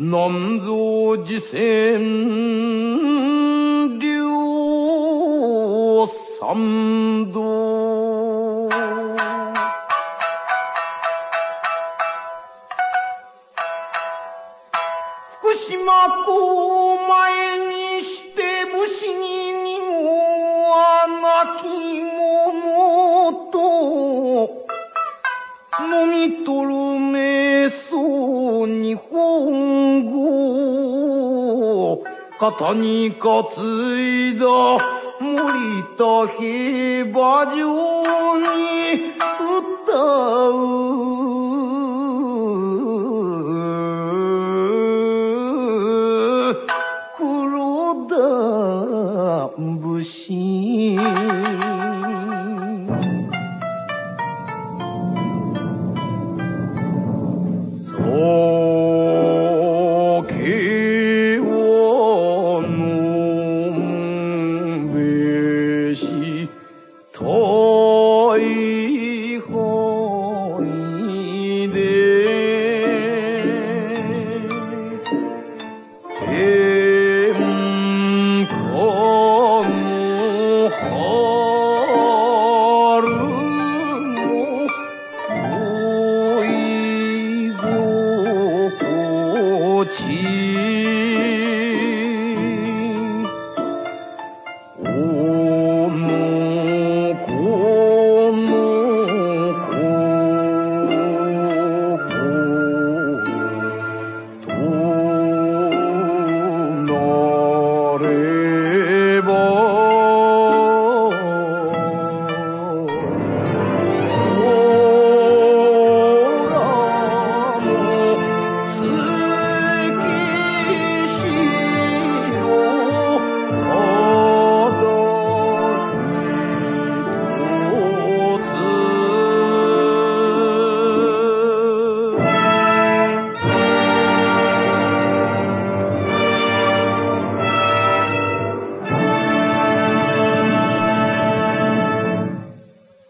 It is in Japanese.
南蔵寺仙流三道福島港前にして武士に二号は亡き者と飲み取る瞑想日本語肩に担いだ森田平馬上に的不行。